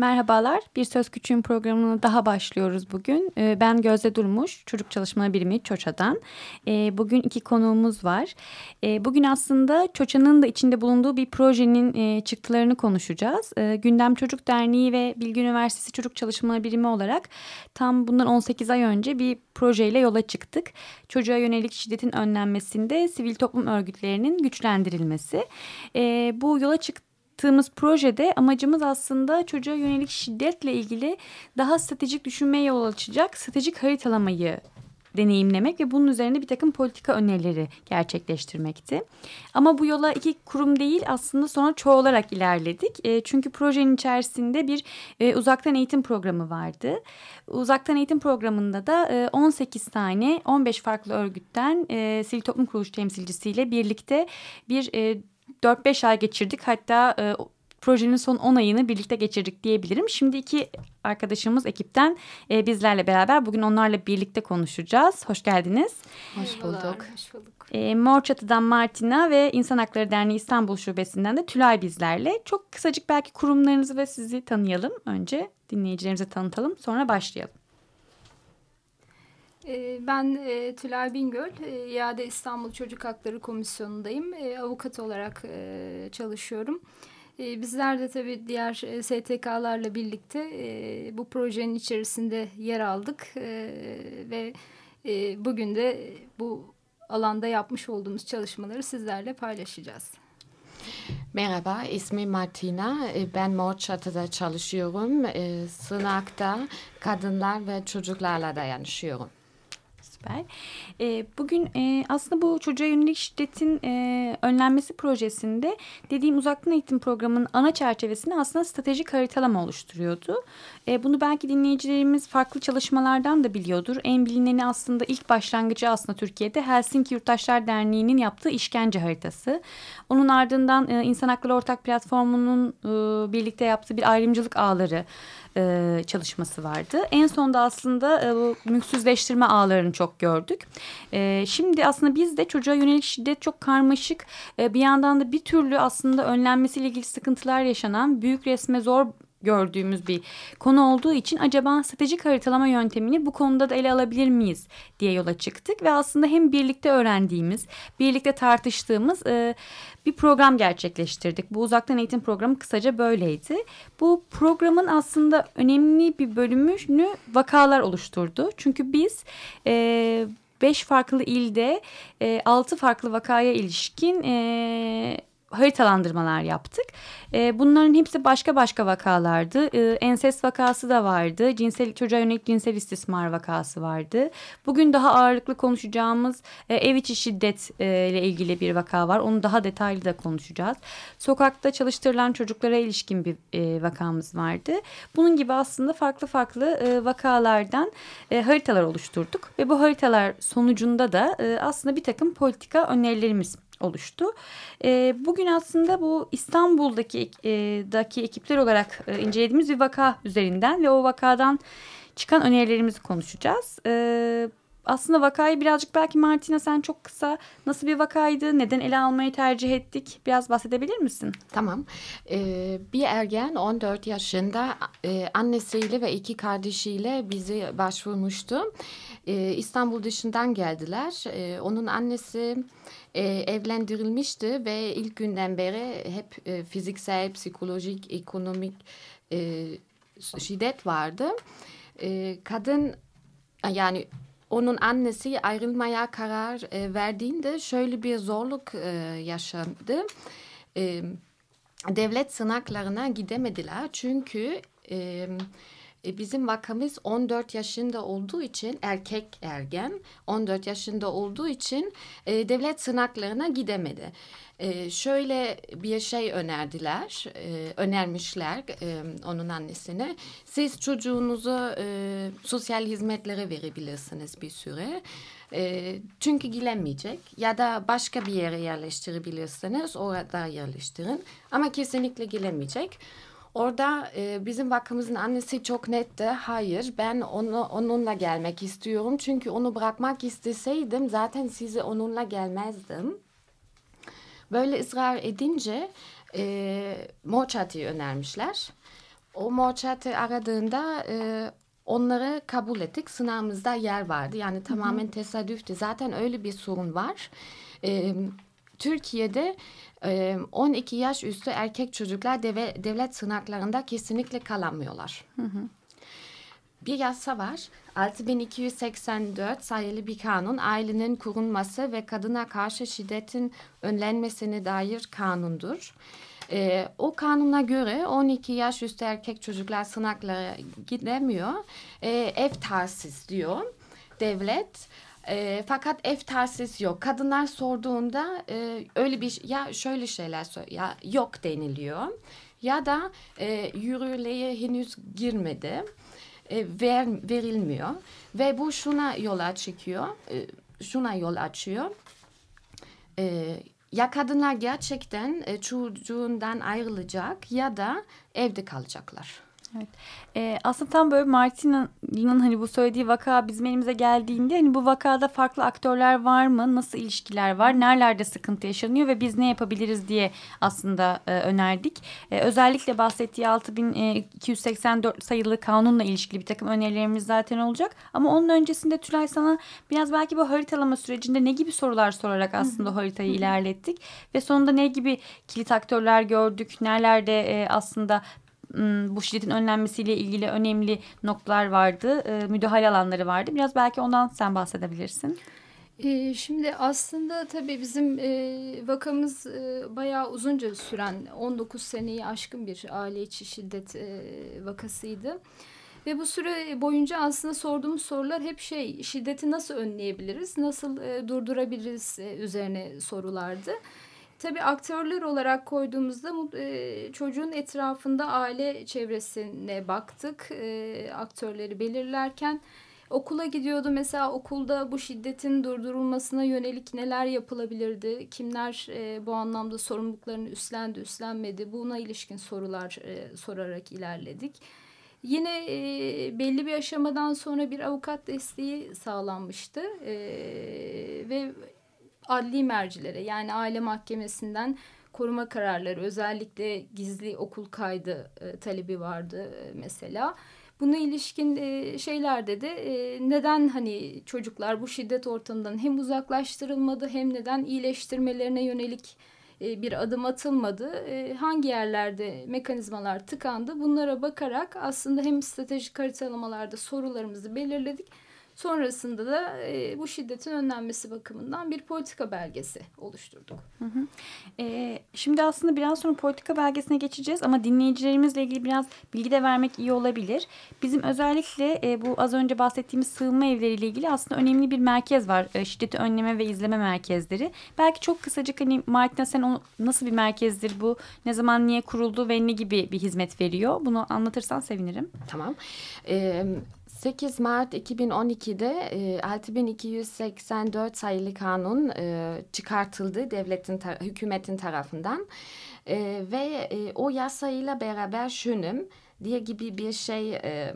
Merhabalar, Bir Söz Küçüğün programına daha başlıyoruz bugün. Ee, ben Gözde Durmuş, Çocuk Çalışma Birimi ÇOÇA'dan. Ee, bugün iki konuğumuz var. Ee, bugün aslında ÇOÇA'nın da içinde bulunduğu bir projenin e, çıktılarını konuşacağız. Gündem Çocuk Derneği ve Bilgi Üniversitesi Çocuk Çalışma Birimi olarak tam bundan 18 ay önce bir projeyle yola çıktık. Çocuğa yönelik şiddetin önlenmesinde sivil toplum örgütlerinin güçlendirilmesi. Bu yola çıktı yaptığımız projede amacımız aslında çocuğa yönelik şiddetle ilgili daha stratejik düşünmeye yol açacak stratejik haritalamayı deneyimlemek ve bunun üzerine bir takım politika önerileri gerçekleştirmekti. Ama bu yola iki kurum değil aslında sonra çoğalarak ilerledik. E, çünkü projenin içerisinde bir e, uzaktan eğitim programı vardı. Uzaktan eğitim programında da e, 18 tane 15 farklı örgütten e, sivil toplum kuruluş temsilcisiyle birlikte bir e, 4-5 ay geçirdik. Hatta e, projenin son 10 ayını birlikte geçirdik diyebilirim. Şimdi iki arkadaşımız ekipten e, bizlerle beraber bugün onlarla birlikte konuşacağız. Hoş geldiniz. Hoş bulduk. Hoş bulduk. E, Mor Çatı'dan Martina ve İnsan Hakları Derneği İstanbul Şubesi'nden de Tülay bizlerle. Çok kısacık belki kurumlarınızı ve sizi tanıyalım. Önce dinleyicilerimize tanıtalım sonra başlayalım. Ee, ben e, Tülay Bingöl, e, İade İstanbul Çocuk Hakları Komisyonu'ndayım. E, avukat olarak çalışıyorum. Bizler de tabii diğer STK'larla birlikte bu projenin içerisinde yer aldık. Ve bugün de bu alanda yapmış olduğumuz çalışmaları sizlerle paylaşacağız. Merhaba, ismim Martina. Ben Morçatı'da çalışıyorum. Sınakta kadınlar ve çocuklarla dayanışıyorum. Süper. E, bugün e, aslında bu çocuğa yönelik şiddetin e, önlenmesi projesinde dediğim uzaktan eğitim programının ana çerçevesini aslında stratejik haritalama oluşturuyordu. E, bunu belki dinleyicilerimiz farklı çalışmalardan da biliyordur. En bilineni aslında ilk başlangıcı aslında Türkiye'de Helsinki Yurttaşlar Derneği'nin yaptığı işkence haritası. Onun ardından e, İnsan Hakları Ortak Platformu'nun e, birlikte yaptığı bir ayrımcılık ağları e, çalışması vardı. En sonda aslında e, bu mülksüzleştirme ağlarını çok gördük. E, şimdi aslında biz de çocuğa yönelik şiddet çok karmaşık e, bir yandan da bir türlü aslında önlenmesiyle ilgili sıkıntılar yaşanan büyük resme zor gördüğümüz bir konu olduğu için acaba stratejik haritalama yöntemini bu konuda da ele alabilir miyiz diye yola çıktık ve aslında hem birlikte öğrendiğimiz, birlikte tartıştığımız e, bir program gerçekleştirdik. Bu uzaktan eğitim programı kısaca böyleydi. Bu programın aslında önemli bir bölümünü vakalar oluşturdu. Çünkü biz e, beş farklı ilde e, altı farklı vakaya ilişkin e, haritalandırmalar yaptık. E, bunların hepsi başka başka vakalardı. E, ensest vakası da vardı. Cinsel çocuğa yönelik cinsel istismar vakası vardı. Bugün daha ağırlıklı konuşacağımız e, ev içi şiddet e, ile ilgili bir vaka var. Onu daha detaylı da konuşacağız. Sokakta çalıştırılan çocuklara ilişkin bir e, vakamız vardı. Bunun gibi aslında farklı farklı e, vakalardan e, haritalar oluşturduk ve bu haritalar sonucunda da e, aslında bir takım politika önerilerimiz oluştu. E, bugün aslında bu İstanbul'daki e, daki ekipler olarak e, incelediğimiz bir vaka üzerinden ve o vakadan çıkan önerilerimizi konuşacağız. E, aslında vakayı birazcık belki Martina sen çok kısa nasıl bir vakaydı, neden ele almayı tercih ettik biraz bahsedebilir misin? Tamam. Ee, bir ergen 14 yaşında e, annesiyle ve iki kardeşiyle bizi başvurmuştu. Ee, İstanbul dışından geldiler. Ee, onun annesi e, evlendirilmişti ve ilk günden beri hep e, fiziksel, psikolojik, ekonomik e, şiddet vardı. E, kadın yani onun annesi ayrılmaya karar e, verdiğinde şöyle bir zorluk e, yaşadı. E, devlet sınavlarına gidemediler çünkü e, E, bizim vakamız 14 yaşında olduğu için erkek ergen 14 yaşında olduğu için e, devlet sınavlarına gidemedi. E, şöyle bir şey önerdiler, e, önermişler e, onun annesine. Siz çocuğunuzu e, sosyal hizmetlere verebilirsiniz bir süre. E, çünkü gelemeyecek ya da başka bir yere yerleştirebilirsiniz orada yerleştirin ama kesinlikle gelemeyecek. Orada e, bizim vakfımızın annesi çok netti. Hayır ben onu onunla gelmek istiyorum. Çünkü onu bırakmak isteseydim zaten size onunla gelmezdim. Böyle ısrar edince e, Moçat'ı önermişler. O Moçat'ı aradığında e, onları kabul ettik. Sınavımızda yer vardı. Yani tamamen tesadüftü. Zaten öyle bir sorun var. E, Türkiye'de 12 yaş üstü erkek çocuklar devlet sınavlarında kesinlikle kalamıyorlar. Hı hı. Bir yasa var. 6284 sayılı bir kanun ailenin kurulması ve kadına karşı şiddetin önlenmesine dair kanundur. Ee, o kanuna göre 12 yaş üstü erkek çocuklar sınavlara gidemiyor. Ee, ev tahsis diyor devlet. E, fakat ev tahsis yok. Kadınlar sorduğunda e, öyle bir ya şöyle şeyler ya yok deniliyor. Ya da e, yürürlüğe henüz girmedi. E, ver, verilmiyor. Ve bu şuna yol açıyor. E, şuna yol açıyor. E, ya kadınlar gerçekten e, çocuğundan ayrılacak ya da evde kalacaklar. Evet. Ee, aslında tam böyle Martina'nın hani bu söylediği vaka bizim elimize geldiğinde hani bu vakada farklı aktörler var mı? Nasıl ilişkiler var? Nerelerde sıkıntı yaşanıyor ve biz ne yapabiliriz diye aslında e, önerdik. E, özellikle bahsettiği 6284 e, sayılı kanunla ilişkili bir takım önerilerimiz zaten olacak. Ama onun öncesinde Tülay sana biraz belki bu haritalama sürecinde ne gibi sorular sorarak aslında haritayı ilerlettik. Ve sonunda ne gibi kilit aktörler gördük? Nerelerde e, aslında bu şiddetin önlenmesiyle ilgili önemli noktalar vardı, e, müdahale alanları vardı. Biraz belki ondan sen bahsedebilirsin. E, şimdi aslında tabii bizim e, vakamız bayağı uzunca süren 19 seneyi aşkın bir aile içi şiddet vakasıydı. Ve bu süre boyunca aslında sorduğumuz sorular hep şey şiddeti nasıl önleyebiliriz, nasıl durdurabiliriz üzerine sorulardı. Tabii aktörler olarak koyduğumuzda e, çocuğun etrafında aile çevresine baktık. E, aktörleri belirlerken okula gidiyordu. Mesela okulda bu şiddetin durdurulmasına yönelik neler yapılabilirdi? Kimler e, bu anlamda sorumluluklarını üstlendi, üstlenmedi? Buna ilişkin sorular e, sorarak ilerledik. Yine e, belli bir aşamadan sonra bir avukat desteği sağlanmıştı e, ve adli mercilere yani aile mahkemesinden koruma kararları özellikle gizli okul kaydı e, talebi vardı e, mesela. Buna ilişkin e, şeylerde de e, neden hani çocuklar bu şiddet ortamından hem uzaklaştırılmadı hem neden iyileştirmelerine yönelik e, bir adım atılmadı. E, hangi yerlerde mekanizmalar tıkandı bunlara bakarak aslında hem stratejik haritalamalarda sorularımızı belirledik Sonrasında da e, bu şiddetin önlenmesi bakımından bir politika belgesi oluşturduk. Hı hı. E, şimdi aslında biraz sonra politika belgesine geçeceğiz ama dinleyicilerimizle ilgili biraz bilgi de vermek iyi olabilir. Bizim özellikle e, bu az önce bahsettiğimiz sığınma evleriyle ilgili aslında önemli bir merkez var. E, şiddeti önleme ve izleme merkezleri. Belki çok kısacık hani Martina sen o, nasıl bir merkezdir bu? Ne zaman niye kuruldu ve ne gibi bir hizmet veriyor? Bunu anlatırsan sevinirim. Tamam. Ee, 8 Mart 2012'de e, 6284 sayılı kanun e, çıkartıldı devletin tar hükümetin tarafından e, ve e, o yasayla beraber şunum diye gibi bir şey e,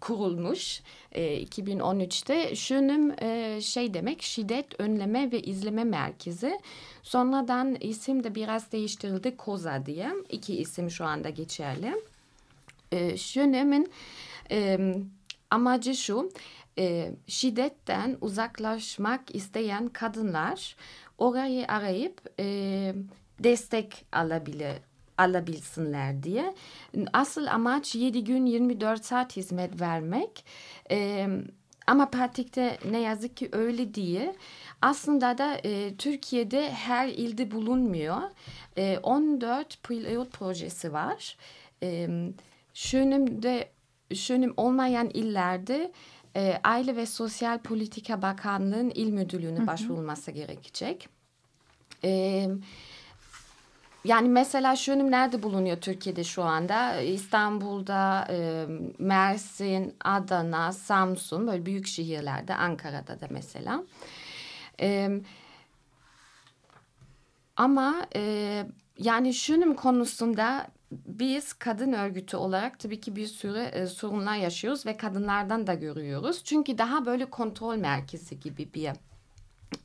kurulmuş e, 2013'te. Şunum e, şey demek şiddet önleme ve izleme merkezi. Sonradan isim de biraz değiştirildi COZA diye. İki isim şu anda geçerli. E, Şunum'un e, amacı şu, e, şiddetten uzaklaşmak isteyen kadınlar orayı arayıp e, destek alabilir alabilsinler diye. Asıl amaç 7 gün 24 saat hizmet vermek. E, ama pratikte ne yazık ki öyle değil. Aslında da e, Türkiye'de her ilde bulunmuyor. E, 14 pilot projesi var. E, Şönüm'de şönüm olmayan illerde e, Aile ve Sosyal Politika Bakanlığı'nın il müdürlüğüne başvurulması gerekecek. Evet. Yani mesela şunun nerede bulunuyor Türkiye'de şu anda? İstanbul'da, e, Mersin, Adana, Samsun böyle büyük şehirlerde, Ankara'da da mesela. E, ama e, yani şunun konusunda biz kadın örgütü olarak tabii ki bir sürü e, sorunlar yaşıyoruz ve kadınlardan da görüyoruz. Çünkü daha böyle kontrol merkezi gibi bir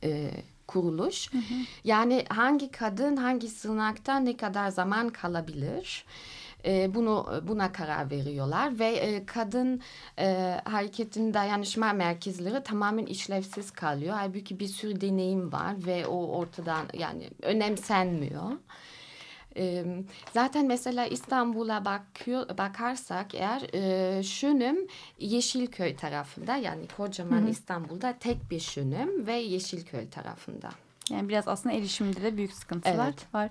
e, kuruluş. Hı hı. Yani hangi kadın hangi sığınakta ne kadar zaman kalabilir? E, bunu buna karar veriyorlar ve e, kadın e, hareketin dayanışma merkezleri tamamen işlevsiz kalıyor. Halbuki bir sürü deneyim var ve o ortadan yani önemsenmiyor. E, zaten mesela İstanbul'a bakıyor bakarsak eğer e, şunum Yeşilköy tarafında yani kocaman Hı -hı. İstanbul'da tek bir şunum ve Yeşilköy tarafında. Yani biraz aslında erişimde de büyük sıkıntılar evet. var.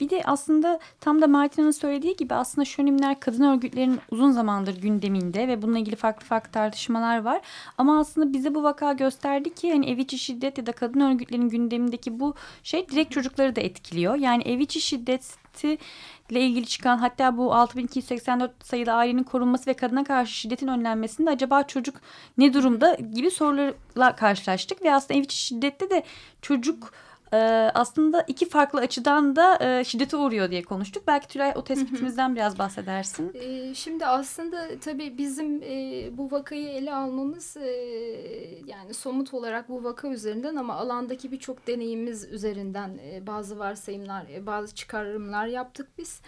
Bir de aslında tam da Martina'nın söylediği gibi aslında şönimler kadın örgütlerinin uzun zamandır gündeminde ve bununla ilgili farklı farklı tartışmalar var. Ama aslında bize bu vaka gösterdi ki hani ev içi şiddet ya da kadın örgütlerinin gündemindeki bu şey direkt çocukları da etkiliyor. Yani ev içi şiddeti ile ilgili çıkan hatta bu 6284 sayılı ailenin korunması ve kadına karşı şiddetin önlenmesinde acaba çocuk ne durumda gibi sorularla karşılaştık ve aslında ev içi şiddette de çocuk e, aslında iki farklı açıdan da e, şiddete uğruyor diye konuştuk. Belki Tülay o tespitimizden biraz bahsedersin. E, şimdi aslında tabii bizim e, bu vakayı ele almamız e, yani somut olarak bu vaka üzerinden ama alandaki birçok deneyimimiz üzerinden e, bazı varsayımlar, e, bazı çıkarımlar yaptık biz.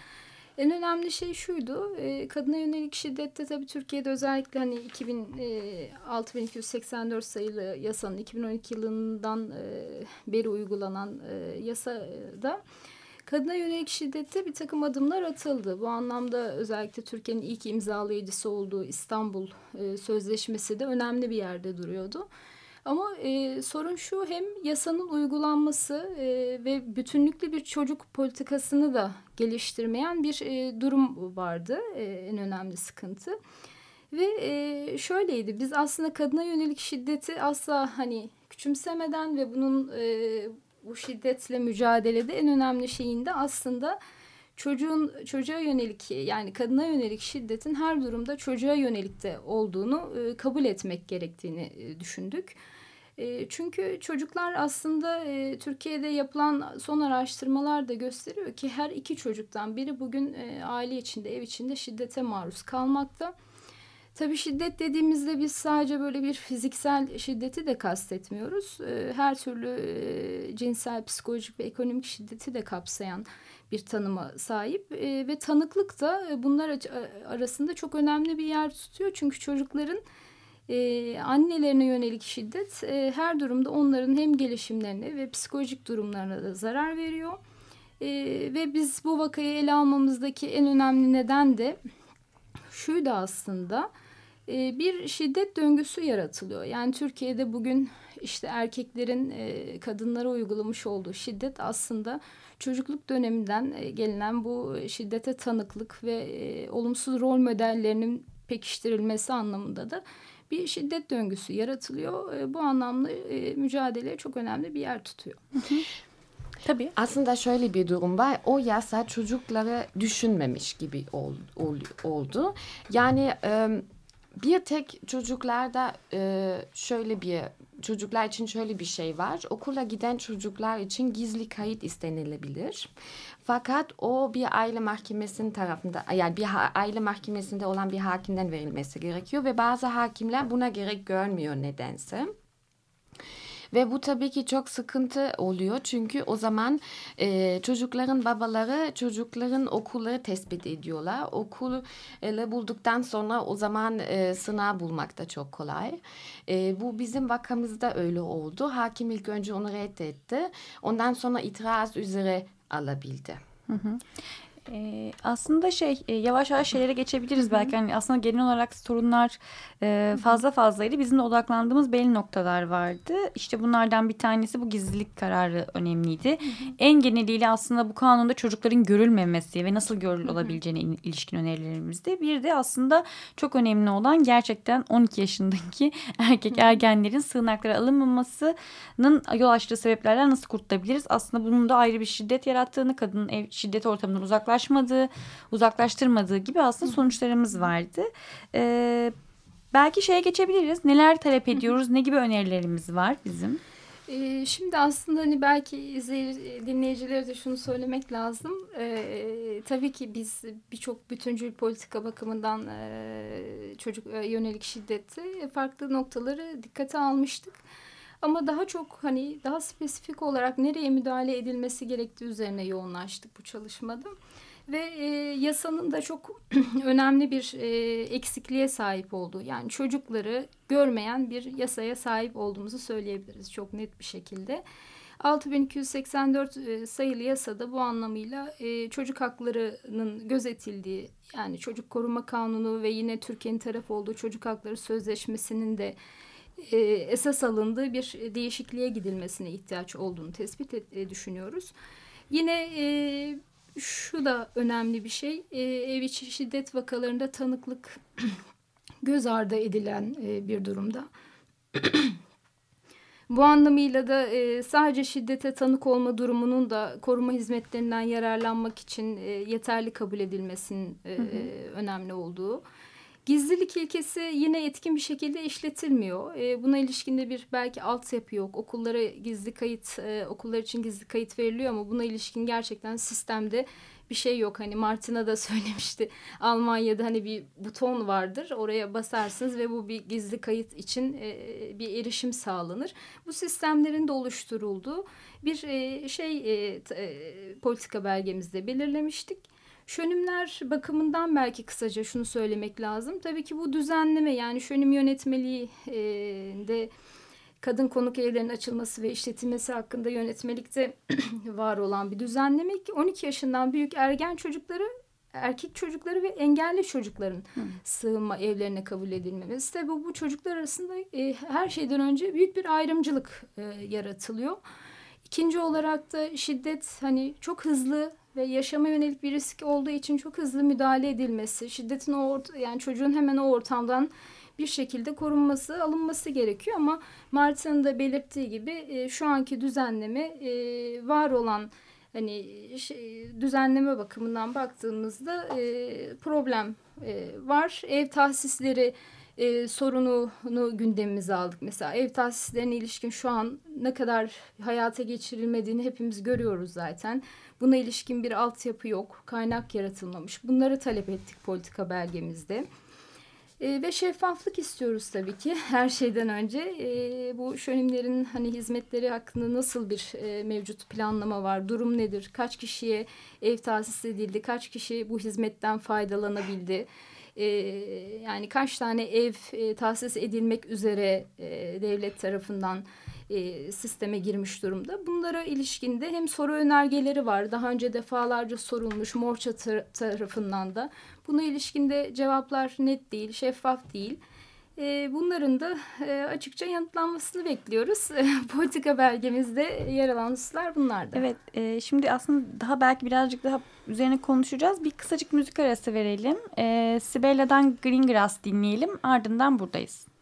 En önemli şey şuydu. E, kadına yönelik şiddette tabii Türkiye'de özellikle hani 2000 e, 6284 sayılı yasanın 2012 yılından e, beri uygulanan e, yasada kadına yönelik şiddette bir takım adımlar atıldı. Bu anlamda özellikle Türkiye'nin ilk imzalayıcısı olduğu İstanbul e, Sözleşmesi de önemli bir yerde duruyordu. Ama e, sorun şu hem yasanın uygulanması e, ve bütünlüklü bir çocuk politikasını da geliştirmeyen bir e, durum vardı e, en önemli sıkıntı. Ve e, şöyleydi biz aslında kadına yönelik şiddeti asla hani küçümsemeden ve bunun e, bu şiddetle mücadelede en önemli şeyinde aslında çocuğun çocuğa yönelik yani kadına yönelik şiddetin her durumda çocuğa yönelik de olduğunu e, kabul etmek gerektiğini e, düşündük. Çünkü çocuklar aslında Türkiye'de yapılan son araştırmalar da gösteriyor ki her iki çocuktan biri bugün aile içinde, ev içinde şiddete maruz kalmakta. Tabii şiddet dediğimizde biz sadece böyle bir fiziksel şiddeti de kastetmiyoruz. Her türlü cinsel, psikolojik ve ekonomik şiddeti de kapsayan bir tanıma sahip ve tanıklık da bunlar arasında çok önemli bir yer tutuyor. Çünkü çocukların e, annelerine yönelik şiddet e, her durumda onların hem gelişimlerine ve psikolojik durumlarına da zarar veriyor. E, ve biz bu vakayı ele almamızdaki en önemli neden de şuydu aslında e, bir şiddet döngüsü yaratılıyor. Yani Türkiye'de bugün işte erkeklerin e, kadınlara uygulamış olduğu şiddet aslında çocukluk döneminden e, gelinen bu şiddete tanıklık ve e, olumsuz rol modellerinin pekiştirilmesi anlamında da bir şiddet döngüsü yaratılıyor. E, bu anlamda e, mücadeleye çok önemli bir yer tutuyor. Tabii. Aslında şöyle bir durum var. O yasa çocukları düşünmemiş gibi ol, ol, oldu. Yani e, bir tek çocuklarda e, şöyle bir çocuklar için şöyle bir şey var. Okula giden çocuklar için gizli kayıt istenilebilir. Fakat o bir aile mahkemesinin tarafında yani bir aile mahkemesinde olan bir hakimden verilmesi gerekiyor ve bazı hakimler buna gerek görmüyor nedense. Ve bu tabii ki çok sıkıntı oluyor çünkü o zaman e, çocukların babaları çocukların okulları tespit ediyorlar. Okulu bulduktan sonra o zaman e, sınav bulmak da çok kolay. E, bu bizim vakamızda öyle oldu. Hakim ilk önce onu reddetti. Ondan sonra itiraz üzere alabildi. Hı hı. Ee, aslında şey e, yavaş yavaş şeylere geçebiliriz belki. Yani aslında genel olarak sorunlar e, fazla fazlaydı. Bizim de odaklandığımız belli noktalar vardı. İşte bunlardan bir tanesi bu gizlilik kararı önemliydi. En geneliyle aslında bu kanunda çocukların görülmemesi ve nasıl görül olabileceğine ilişkin önerilerimizde. Bir de aslında çok önemli olan gerçekten 12 yaşındaki erkek ergenlerin sığınaklara alınmamasının yol açtığı sebeplerden nasıl kurtulabiliriz? Aslında bunun da ayrı bir şiddet yarattığını, kadının ev şiddet ortamından uzaklaşmadığı, uzaklaştırmadığı gibi aslında sonuçlarımız vardı. Ee, belki şeye geçebiliriz. Neler talep ediyoruz? Ne gibi önerilerimiz var bizim? Ee, şimdi aslında hani belki izleyici, dinleyicilere de şunu söylemek lazım. Ee, tabii ki biz birçok bütüncül politika bakımından e, çocuk e, yönelik şiddeti farklı noktaları dikkate almıştık. Ama daha çok hani daha spesifik olarak nereye müdahale edilmesi gerektiği üzerine yoğunlaştık bu çalışmada. Ve e, yasanın da çok önemli bir e, eksikliğe sahip olduğu yani çocukları görmeyen bir yasaya sahip olduğumuzu söyleyebiliriz çok net bir şekilde. 6284 e, sayılı yasada bu anlamıyla e, çocuk haklarının gözetildiği yani çocuk koruma kanunu ve yine Türkiye'nin taraf olduğu çocuk hakları sözleşmesinin de e, esas alındığı bir değişikliğe gidilmesine ihtiyaç olduğunu tespit et, e, düşünüyoruz. Yine e, şu da önemli bir şey. E, ev içi şiddet vakalarında tanıklık göz ardı edilen e, bir durumda. Bu anlamıyla da e, sadece şiddete tanık olma durumunun da koruma hizmetlerinden yararlanmak için e, yeterli kabul edilmesinin e, hı hı. önemli olduğu. Gizlilik ilkesi yine etkin bir şekilde işletilmiyor. E, buna ilişkinde bir belki altyapı yok. Okullara gizli kayıt, e, okullar için gizli kayıt veriliyor ama buna ilişkin gerçekten sistemde bir şey yok. Hani Martina da söylemişti. Almanya'da hani bir buton vardır. Oraya basarsınız ve bu bir gizli kayıt için e, bir erişim sağlanır. Bu sistemlerin de oluşturulduğu bir e, şey e, e, politika belgemizde belirlemiştik. Şönümler bakımından belki kısaca şunu söylemek lazım. Tabii ki bu düzenleme yani şönüm yönetmeliği e, de kadın konuk evlerinin açılması ve işletilmesi hakkında yönetmelikte var olan bir düzenleme ki 12 yaşından büyük ergen çocukları erkek çocukları ve engelli çocukların Hı. sığınma evlerine kabul edilmemesi. Tabii bu, bu çocuklar arasında e, her şeyden önce büyük bir ayrımcılık e, yaratılıyor. İkinci olarak da şiddet hani çok hızlı ve yaşama yönelik bir risk olduğu için çok hızlı müdahale edilmesi, şiddetin o yani çocuğun hemen o ortamdan bir şekilde korunması, alınması gerekiyor ama Martin'in de belirttiği gibi e, şu anki düzenleme e, var olan hani şey, düzenleme bakımından baktığımızda e, problem e, var. Ev tahsisleri e, sorununu gündemimize aldık. Mesela ev tahsislerine ilişkin şu an ne kadar hayata geçirilmediğini hepimiz görüyoruz zaten. Buna ilişkin bir altyapı yok, kaynak yaratılmamış. Bunları talep ettik politika belgemizde. E, ve şeffaflık istiyoruz tabii ki her şeyden önce. E, bu şönimlerin hani hizmetleri hakkında nasıl bir e, mevcut planlama var, durum nedir, kaç kişiye ev tahsis edildi, kaç kişi bu hizmetten faydalanabildi e, yani kaç tane ev e, tahsis edilmek üzere e, devlet tarafından e, sisteme girmiş durumda. Bunlara ilişkinde hem soru önergeleri var. Daha önce defalarca sorulmuş Morça tar tarafından da. Buna ilişkinde cevaplar net değil, şeffaf değil. E, bunların da e, açıkça yanıtlanmasını bekliyoruz. Politika belgemizde yer alan hususlar bunlar da. Evet, e, şimdi aslında daha belki birazcık daha üzerine konuşacağız. Bir kısacık müzik arası verelim. E, Sibella'dan Green Grass dinleyelim. Ardından buradayız.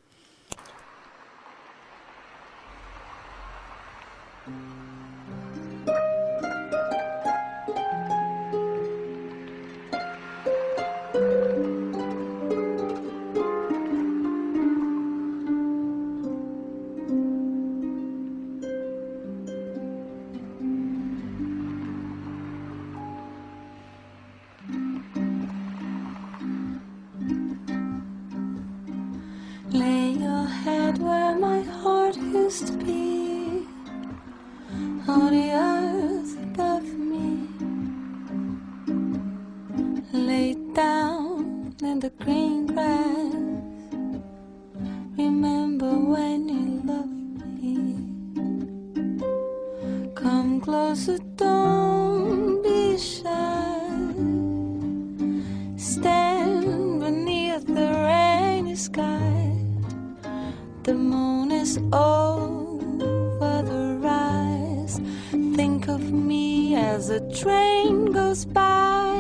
As a train goes by.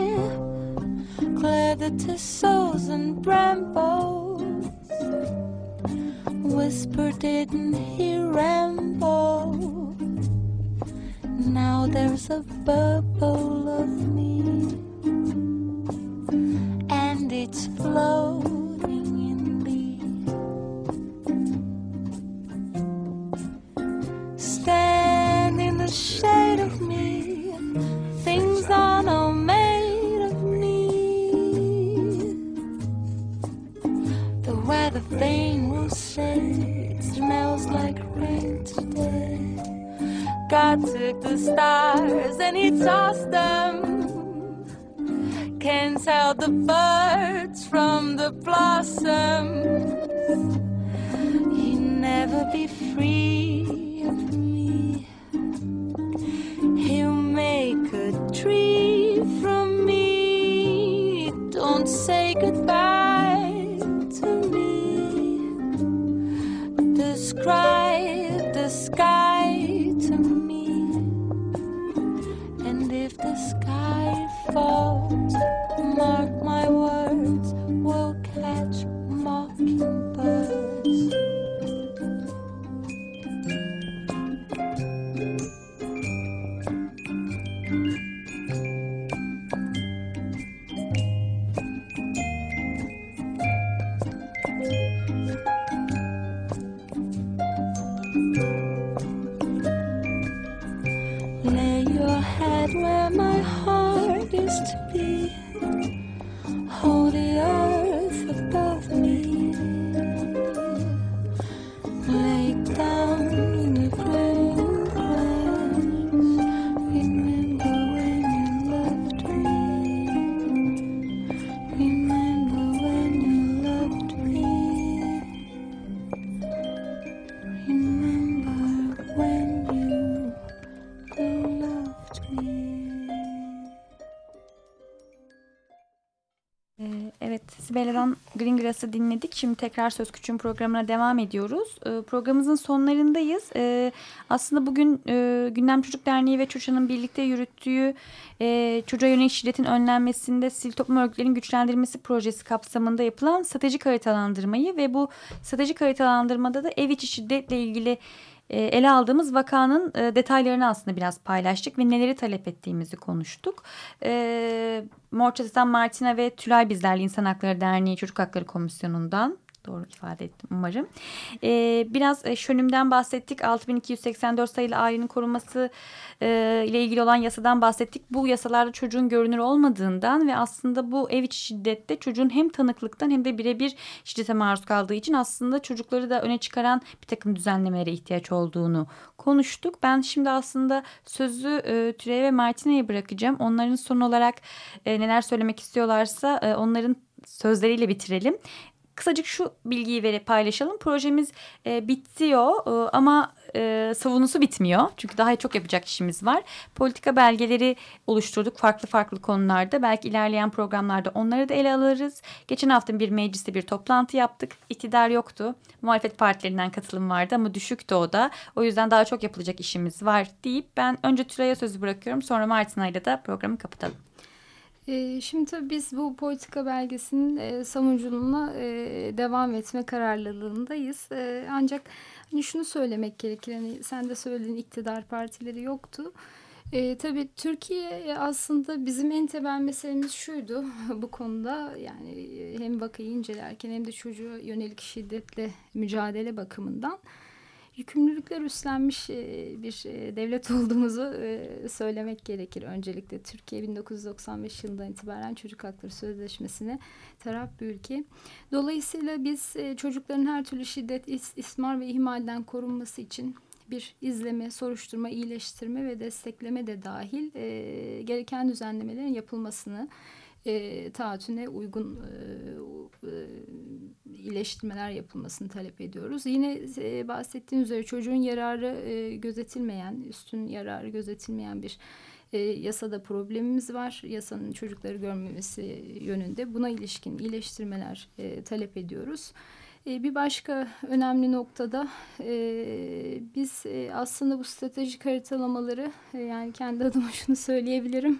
Clear the thistles and brambles. Whisper, didn't he ramble? Now there's a bubble of me, the stars and he tossed them. Can't tell the birds from the blossoms. You never be Grass'ı dinledik. Şimdi tekrar Söz Küçüğün programına devam ediyoruz. Ee, Programımızın sonlarındayız. Ee, Aslında bugün e, Gündem Çocuk Derneği ve Çoça'nın birlikte yürüttüğü e, çocuğa yönelik şiddetin önlenmesinde sivil toplum örgütlerinin güçlendirilmesi projesi kapsamında yapılan stratejik haritalandırmayı ve bu stratejik haritalandırmada da ev içi şiddetle ilgili e, ele aldığımız vakanın e, detaylarını aslında biraz paylaştık ve neleri talep ettiğimizi konuştuk. E, Mor Çatı'dan Martina ve Tülay Bizlerle İnsan Hakları Derneği Çocuk Hakları Komisyonu'ndan doğru ifade ettim umarım. E, biraz e, şönümden bahsettik. 6284 sayılı ailenin korunması e, ile ilgili olan yasadan bahsettik. Bu yasalarda çocuğun görünür olmadığından ve aslında bu ev içi şiddette çocuğun hem tanıklıktan hem de birebir şiddete maruz kaldığı için aslında çocukları da öne çıkaran bir takım düzenlemelere ihtiyaç olduğunu konuştuk. Ben şimdi aslında sözü e, Tülay ve Martina'ya bırakacağım. Onların son olarak e, neler söylemek istiyorlarsa e, onların sözleriyle bitirelim. Kısacık şu bilgiyi verip paylaşalım. Projemiz e, bitiyor e, ama e, savunusu bitmiyor. Çünkü daha çok yapacak işimiz var. Politika belgeleri oluşturduk farklı farklı konularda. Belki ilerleyen programlarda onları da ele alırız. Geçen hafta bir mecliste bir toplantı yaptık. İktidar yoktu. Muhalefet partilerinden katılım vardı ama düşüktü o da. O yüzden daha çok yapılacak işimiz var deyip ben önce Tülay'a sözü bırakıyorum. Sonra Martina'yla da programı kapatalım. E, şimdi tabii biz bu politika belgesinin e, savunuculuğuna e, devam etme kararlılığındayız. E, ancak hani şunu söylemek gerekir. Hani sen de söylediğin iktidar partileri yoktu. E, tabii Türkiye aslında bizim en temel meselemiz şuydu bu konuda yani hem vakayı incelerken hem de çocuğa yönelik şiddetle mücadele bakımından yükümlülükler üstlenmiş bir devlet olduğumuzu söylemek gerekir. Öncelikle Türkiye 1995 yılından itibaren Çocuk Hakları Sözleşmesi'ne taraf bir ülke. Dolayısıyla biz çocukların her türlü şiddet, istismar ve ihmalden korunması için bir izleme, soruşturma, iyileştirme ve destekleme de dahil gereken düzenlemelerin yapılmasını e, taahhütüne uygun e, e, iyileştirmeler yapılmasını talep ediyoruz. Yine e, bahsettiğim üzere çocuğun yararı e, gözetilmeyen, üstün yararı gözetilmeyen bir e, yasada problemimiz var. Yasanın çocukları görmemesi yönünde buna ilişkin iyileştirmeler e, talep ediyoruz. E, bir başka önemli noktada e, biz e, aslında bu stratejik haritalamaları e, yani kendi adıma şunu söyleyebilirim.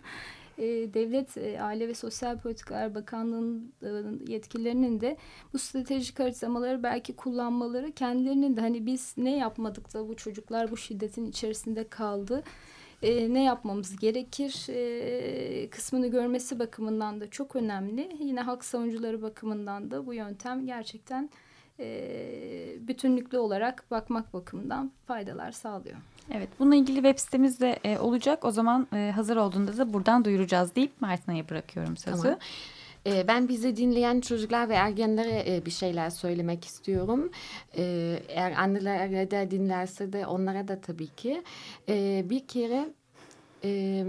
E, Devlet e, Aile ve Sosyal Politikalar Bakanlığı'nın e, yetkililerinin de bu stratejik haritamaları belki kullanmaları kendilerinin de hani biz ne yapmadık da bu çocuklar bu şiddetin içerisinde kaldı e, ne yapmamız gerekir e, kısmını görmesi bakımından da çok önemli. Yine hak savunucuları bakımından da bu yöntem gerçekten bütünlüklü olarak bakmak bakımından faydalar sağlıyor. Evet, bununla ilgili web sitemizde e, olacak. O zaman e, hazır olduğunda da buradan duyuracağız deyip Martina'ya bırakıyorum sözü. Tamam. E, Ben bizi dinleyen çocuklar ve ergenlere e, bir şeyler söylemek istiyorum. E, Eğer anneler de dinlerse de onlara da tabii ki. E, Bir kere e,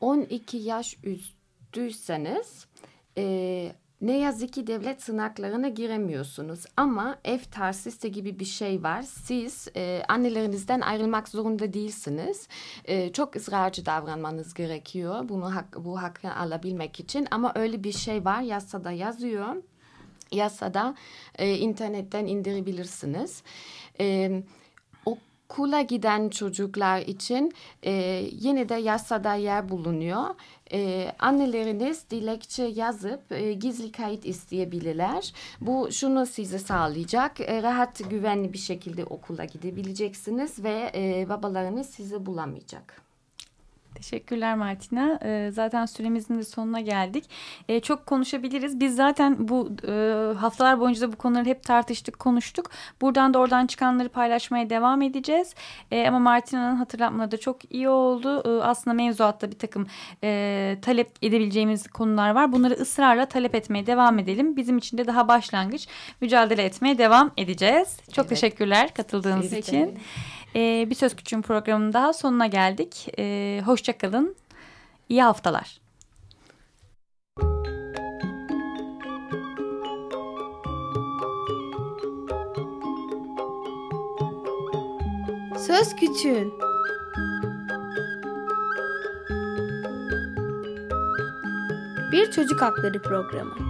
12 yaş üstüyseniz e, ne yazık ki devlet sınavlarına giremiyorsunuz. Ama F-Tarsiste gibi bir şey var. Siz e, annelerinizden ayrılmak zorunda değilsiniz. E, çok ısrarcı davranmanız gerekiyor bunu hak, bu hakkı alabilmek için. Ama öyle bir şey var yasada yazıyor. Yasada e, internetten indirebilirsiniz. E, okula giden çocuklar için e, yine de yasada yer bulunuyor. E, anneleriniz dilekçe yazıp e, gizli kayıt isteyebilirler. Bu şunu size sağlayacak. E, rahat, güvenli bir şekilde okula gidebileceksiniz ve e, babalarınız sizi bulamayacak. Teşekkürler Martina. Ee, zaten süremizin de sonuna geldik. Ee, çok konuşabiliriz. Biz zaten bu e, haftalar boyunca da bu konuları hep tartıştık, konuştuk. Buradan da oradan çıkanları paylaşmaya devam edeceğiz. Ee, ama Martina'nın hatırlatmaları da çok iyi oldu. Aslında mevzuatta bir takım e, talep edebileceğimiz konular var. Bunları ısrarla talep etmeye devam edelim. Bizim için de daha başlangıç mücadele etmeye devam edeceğiz. Çok Evet. teşekkürler katıldığınız Biz- için. Ee, bir Söz Küçüğün programının daha sonuna geldik. Ee, hoşça kalın. İyi haftalar. Söz Küçüğün Bir Çocuk Hakları Programı